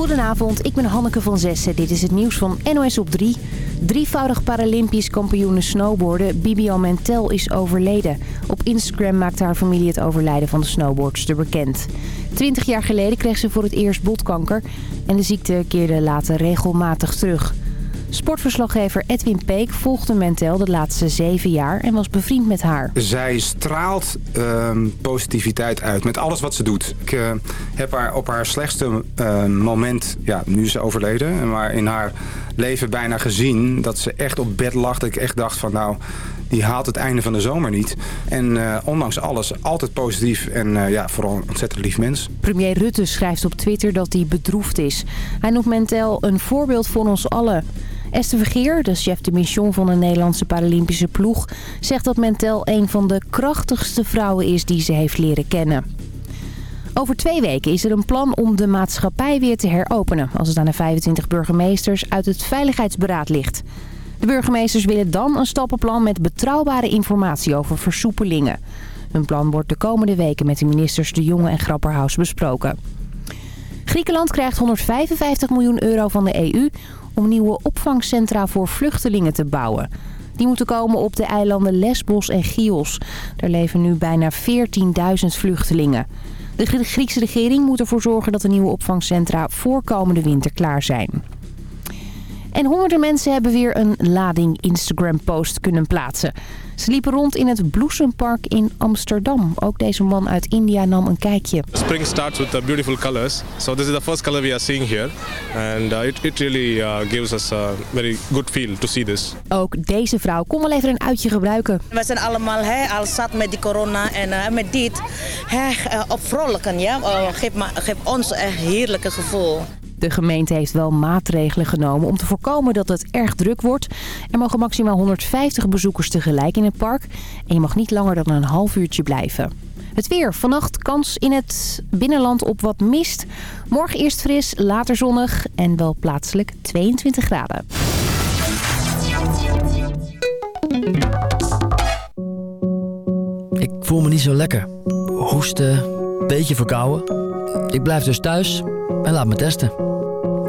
Goedenavond, ik ben Hanneke van Zessen. Dit is het nieuws van NOS op 3. Drievoudig Paralympisch kampioene snowboarden Bibian Mentel is overleden. Op Instagram maakte haar familie het overlijden van de snowboardster bekend. Twintig jaar geleden kreeg ze voor het eerst botkanker en de ziekte keerde later regelmatig terug. Sportverslaggever Edwin Peek volgde Mentel de laatste zeven jaar en was bevriend met haar. Zij straalt ehm, positiviteit uit met alles wat ze doet. Ik eh, heb haar op haar slechtste uh, moment, ja, nu is ze overleden, maar in haar leven bijna gezien dat ze echt op bed lag. Dat ik echt dacht van nou, die haalt het einde van de zomer niet. En uh, ondanks alles altijd positief en uh, ja, vooral een ontzettend lief mens. Premier Rutte schrijft op Twitter dat hij bedroefd is. Hij noemt Mentel een voorbeeld voor ons allen. Esther Vergeer, de chef de mission van de Nederlandse Paralympische ploeg... zegt dat Mentel een van de krachtigste vrouwen is die ze heeft leren kennen. Over twee weken is er een plan om de maatschappij weer te heropenen... als het aan de 25 burgemeesters uit het Veiligheidsberaad ligt. De burgemeesters willen dan een stappenplan met betrouwbare informatie over versoepelingen. Hun plan wordt de komende weken met de ministers De Jonge en Grapperhaus besproken. Griekenland krijgt 155 miljoen euro van de EU om nieuwe opvangcentra voor vluchtelingen te bouwen. Die moeten komen op de eilanden Lesbos en Chios. Daar leven nu bijna 14.000 vluchtelingen. De Griekse regering moet ervoor zorgen dat de nieuwe opvangcentra voor komende winter klaar zijn. En honderden mensen hebben weer een lading Instagram-post kunnen plaatsen. Ze liepen rond in het Bloesempark in Amsterdam. Ook deze man uit India nam een kijkje. Spring starts with the beautiful colors. So this is the first color we are seeing here. And uh, it, it really uh, gives us a very good feel to see this. Ook deze vrouw kon wel even een uitje gebruiken. We zijn allemaal hè, al zat met die corona en uh, met dit hè, uh, op vrolijken. Ja? Uh, geef, geef ons een heerlijke gevoel. De gemeente heeft wel maatregelen genomen om te voorkomen dat het erg druk wordt. Er mogen maximaal 150 bezoekers tegelijk in het park. En je mag niet langer dan een half uurtje blijven. Het weer. Vannacht kans in het binnenland op wat mist. Morgen eerst fris, later zonnig en wel plaatselijk 22 graden. Ik voel me niet zo lekker. Hoesten, beetje verkouden. Ik blijf dus thuis en laat me testen.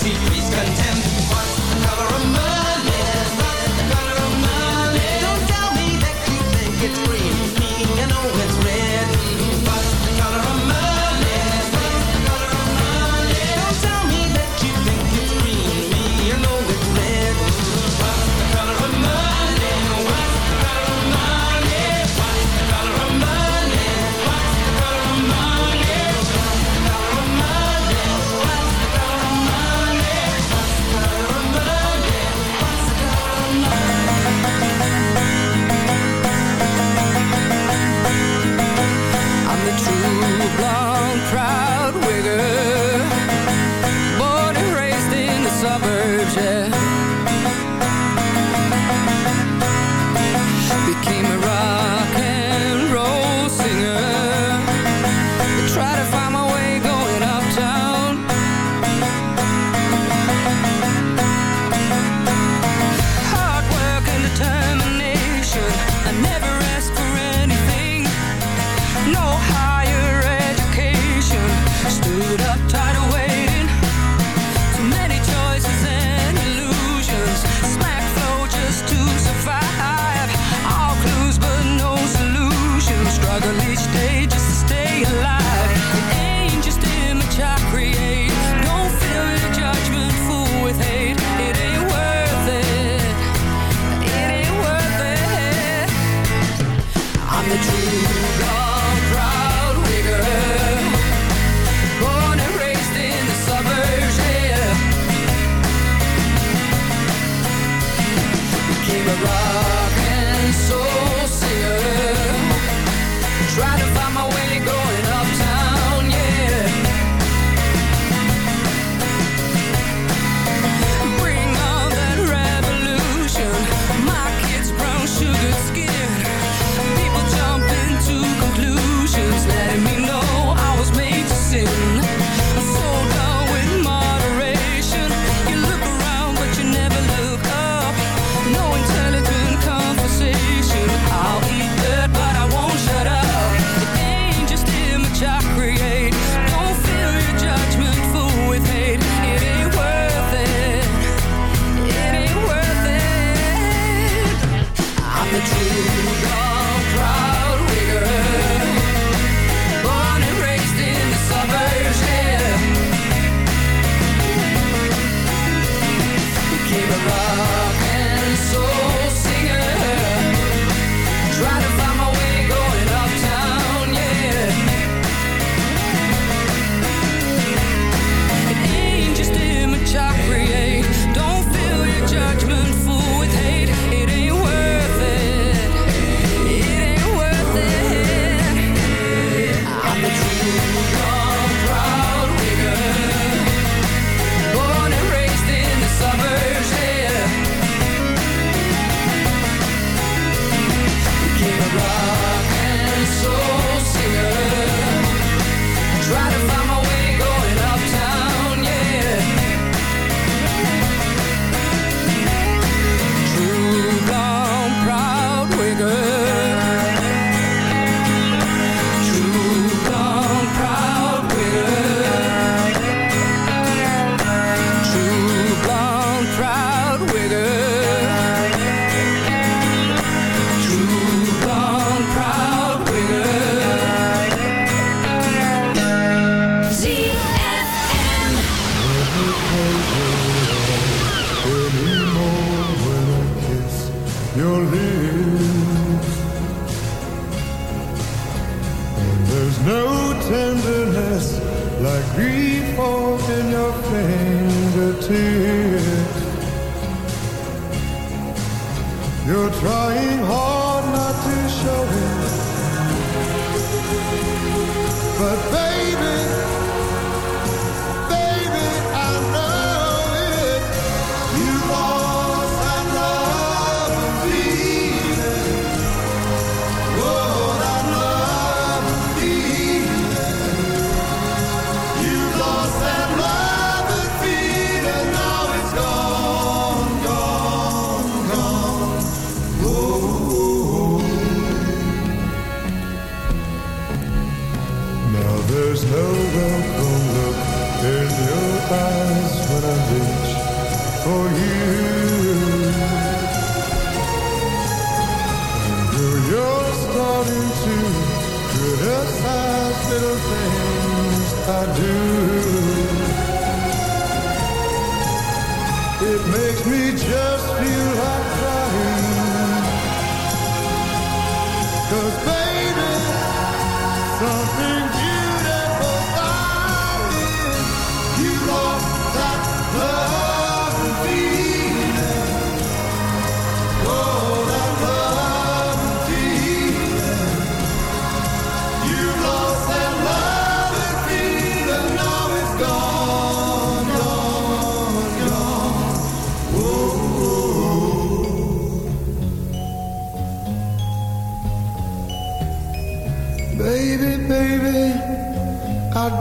He's contempt.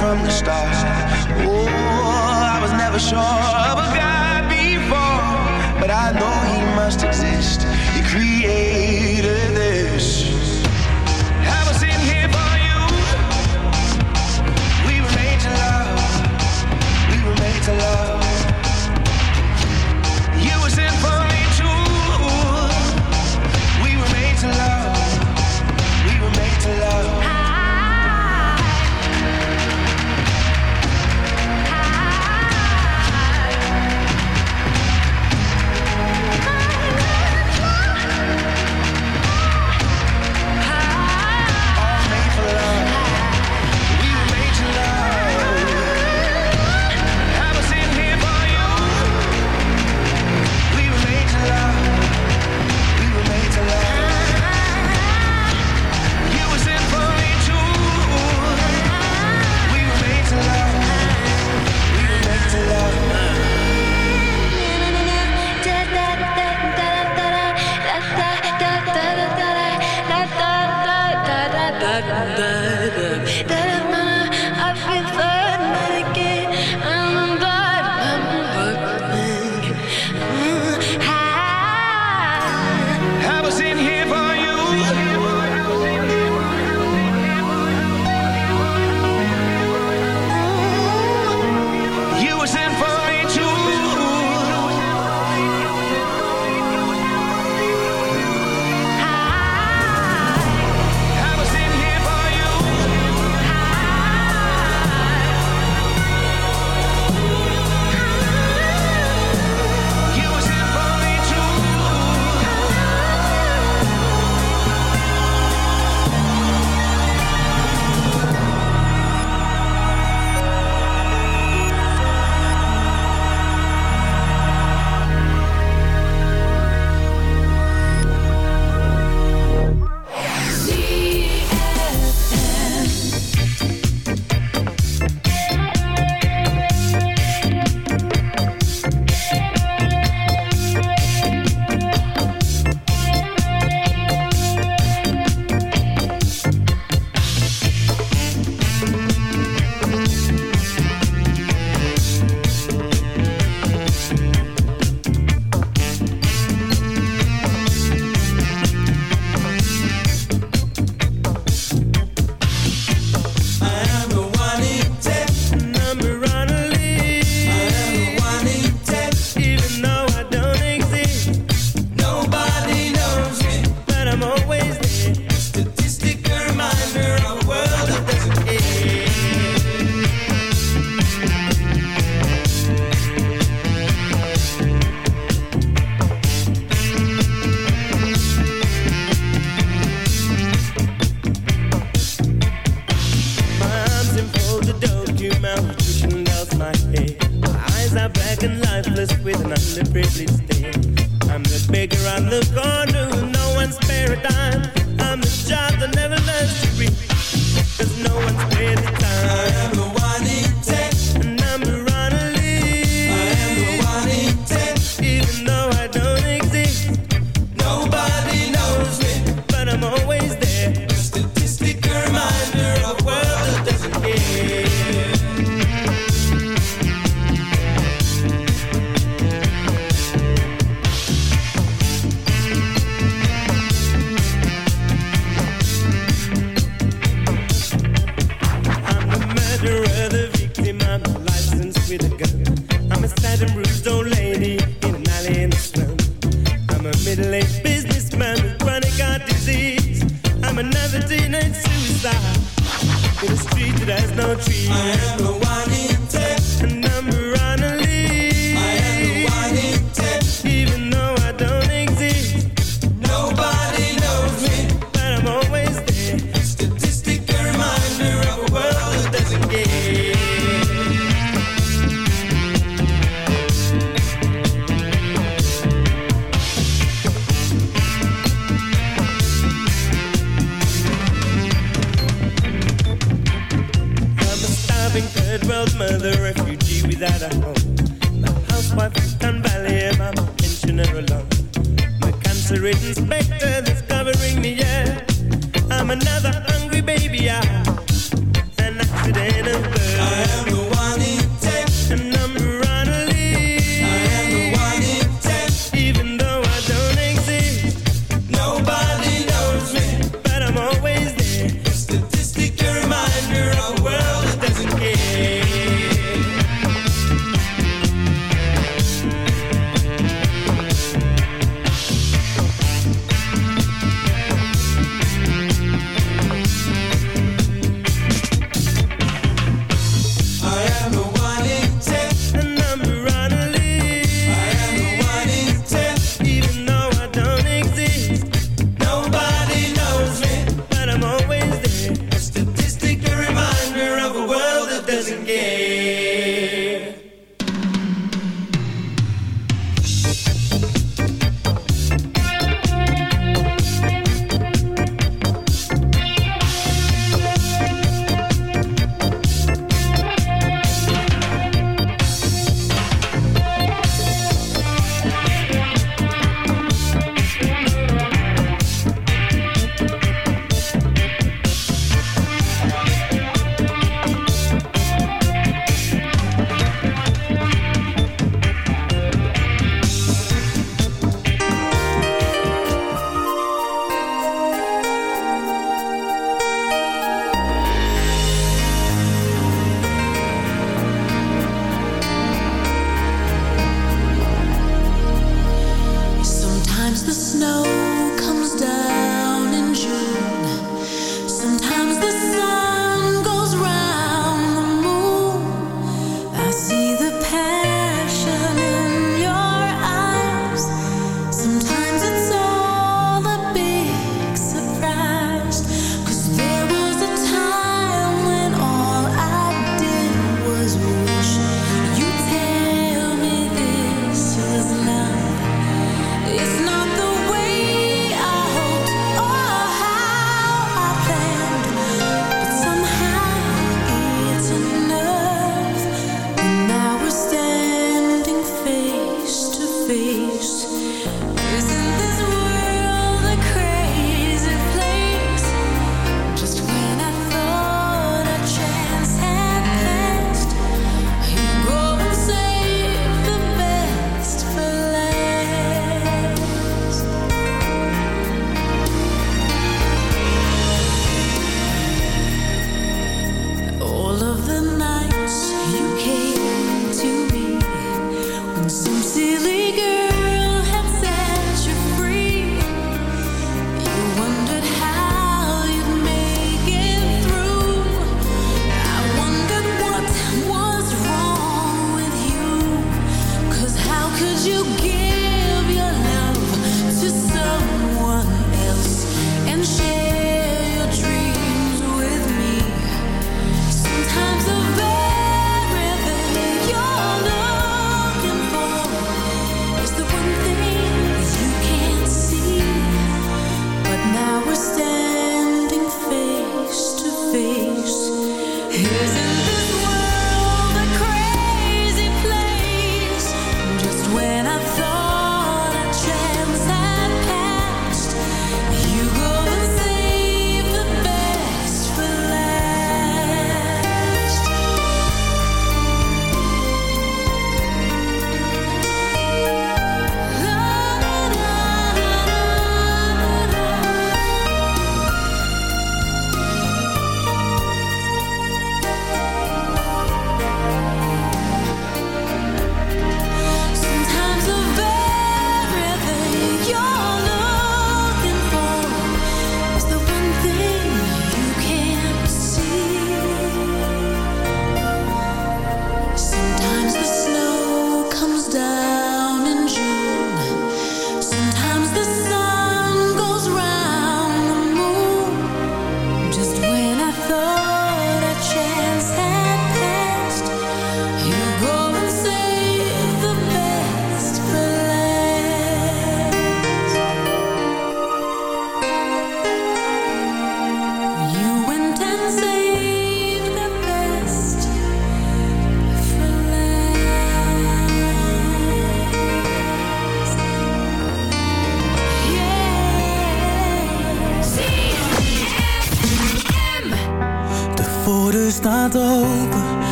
From the start. Oh, I was never sure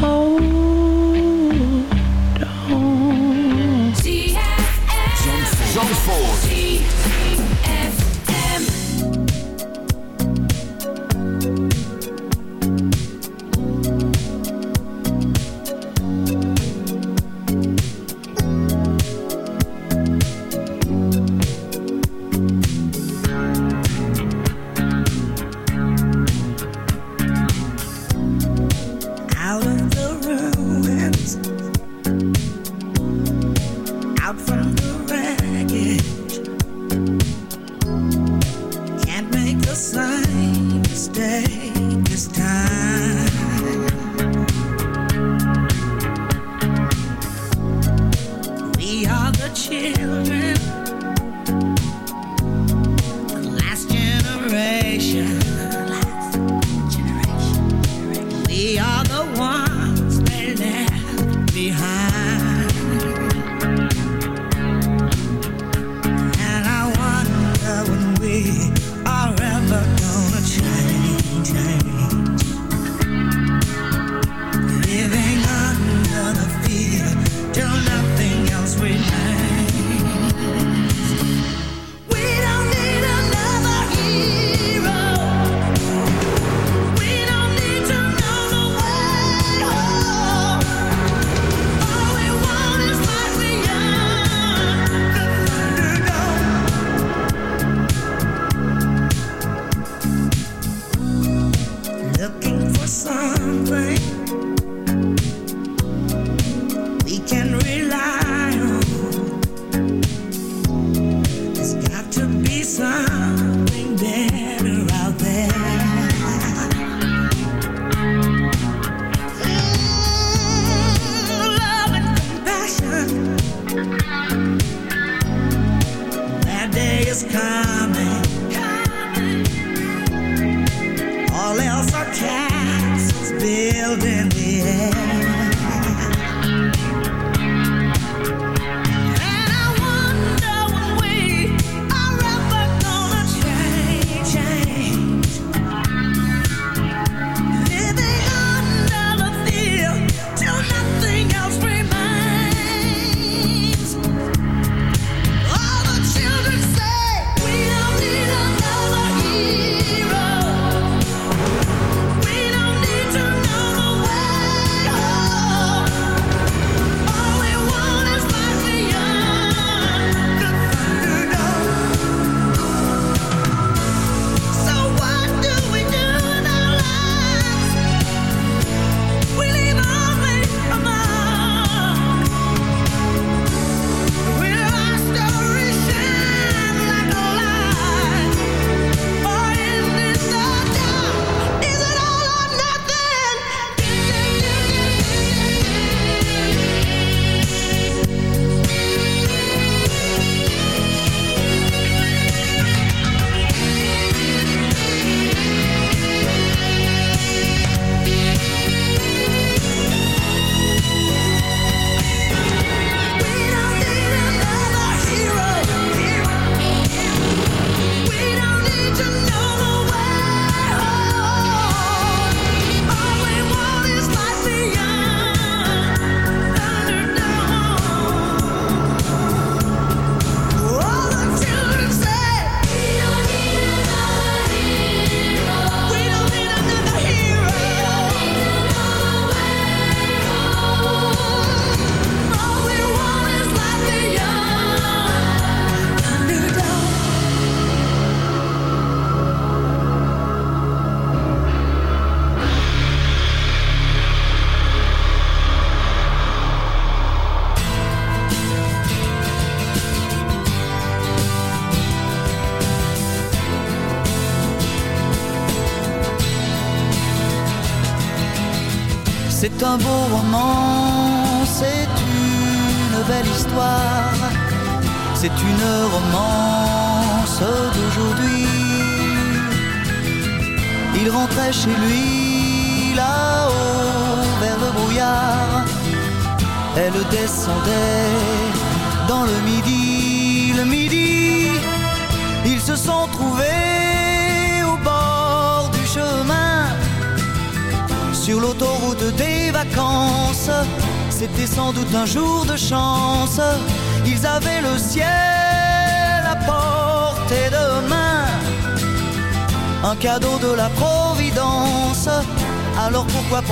hold on. Zandvoort. inside.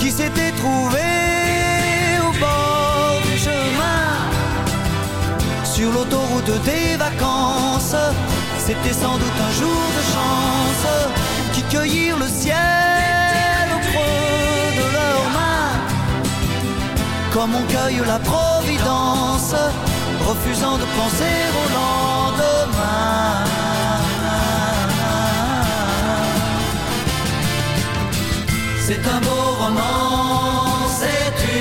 qui s'étaient trouvés au bord du chemin sur l'autoroute des vacances. C'était sans doute un jour de chance qui cueillirent le ciel au creux de leurs mains. Comme on cueille la providence, refusant de penser au lendemain. C'est un beau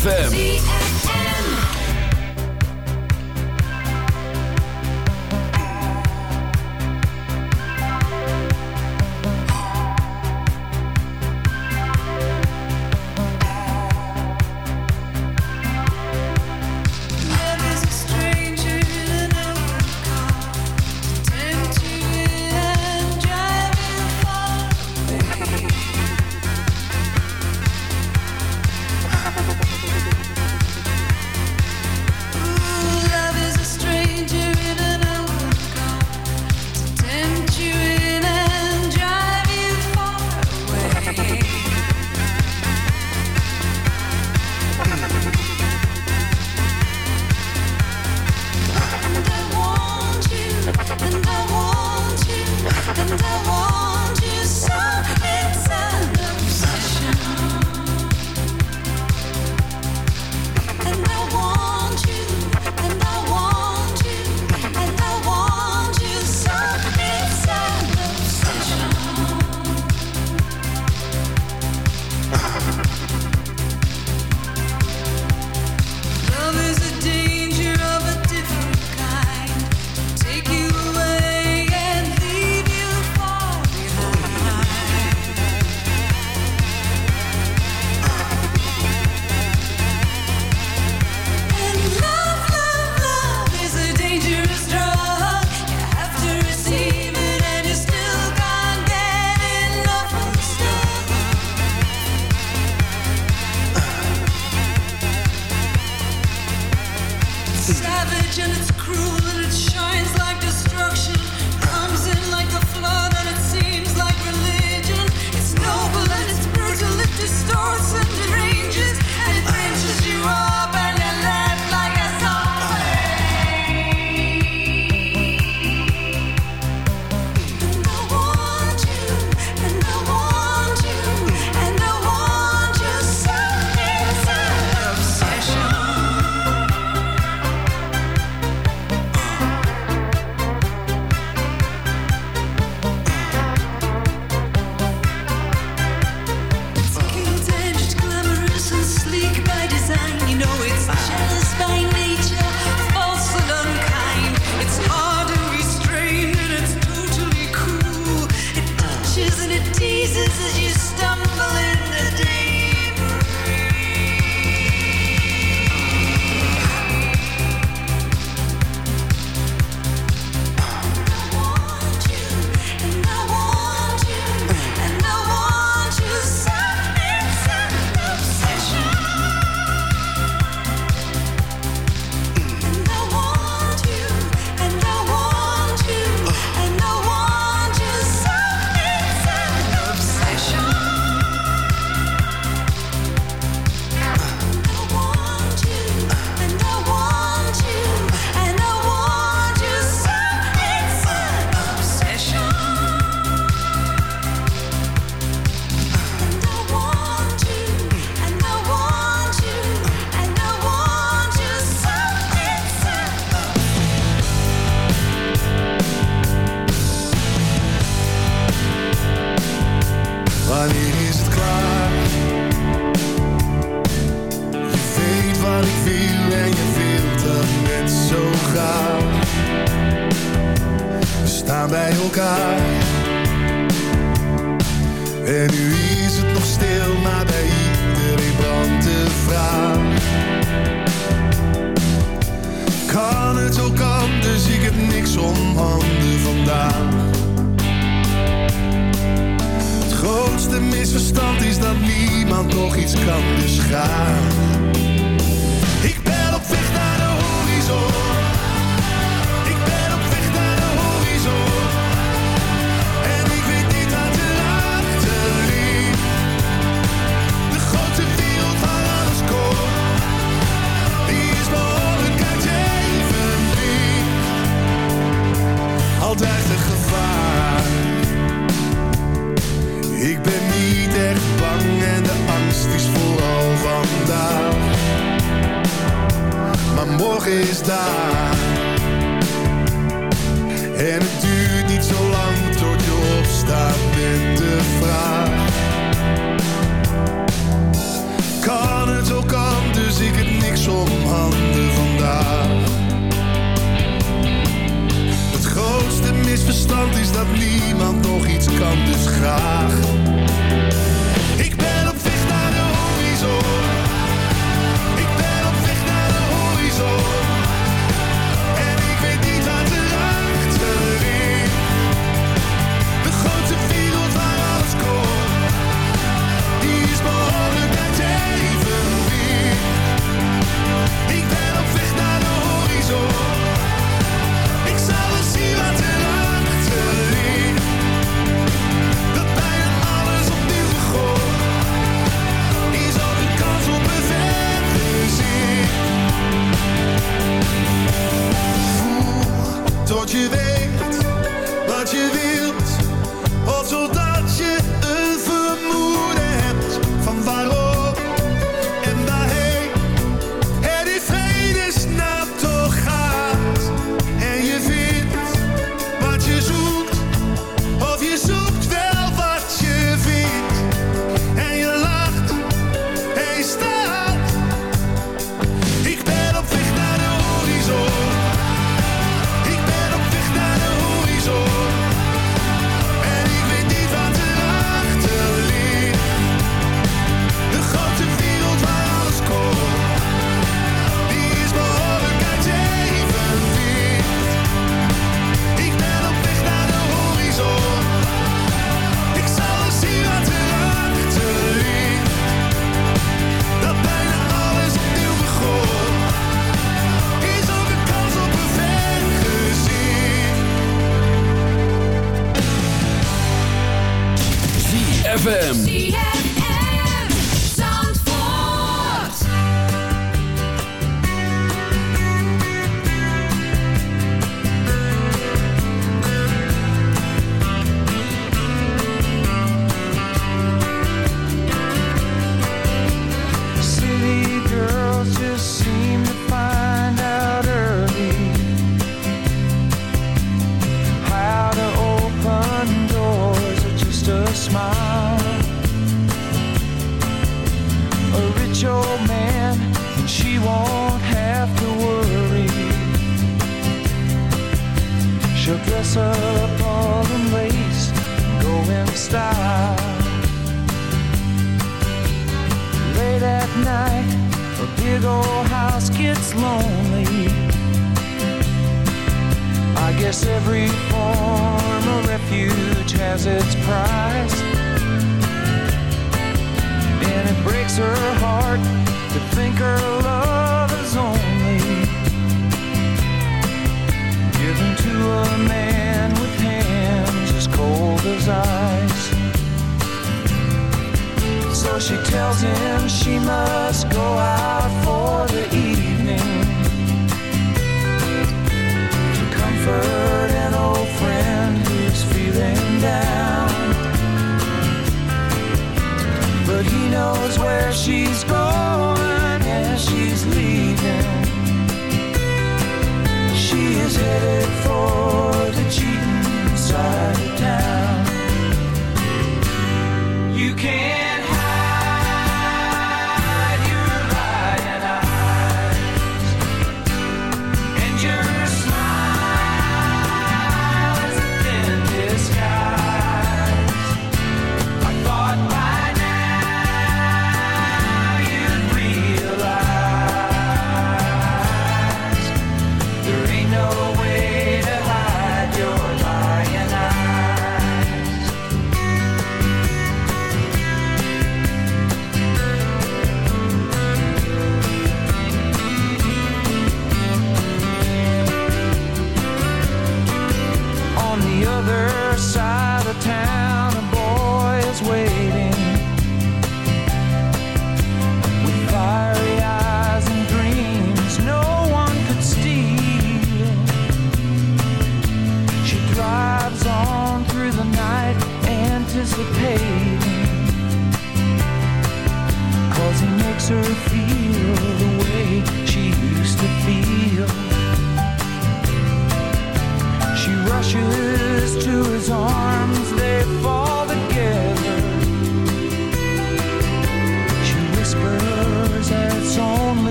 ZFM.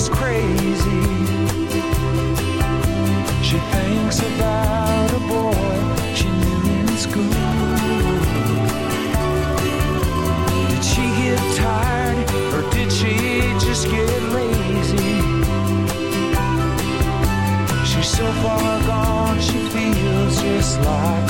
just crazy. She thinks about a boy she knew in school. Did she get tired or did she just get lazy? She's so far gone, she feels just like.